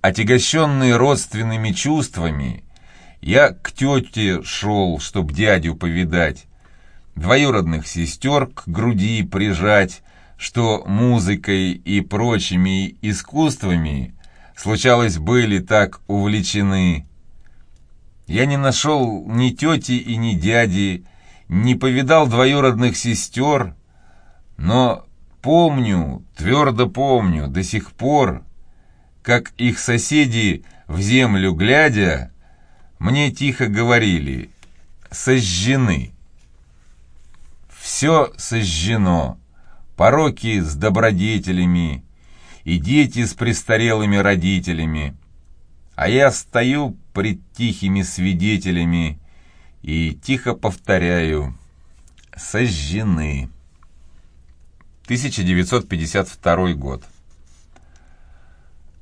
Отягощенный родственными чувствами, я к тете шел, чтоб дядю повидать, двоюродных сестер к груди прижать, что музыкой и прочими искусствами, случалось, были так увлечены. Я не нашел ни тети и ни дяди, не повидал двоюродных сестер, но помню, твердо помню, до сих пор, как их соседи, в землю глядя, мне тихо говорили «сожжены». Все сожжено, пороки с добродетелями и дети с престарелыми родителями, а я стою пред тихими свидетелями и тихо повторяю «сожжены». 1952 год.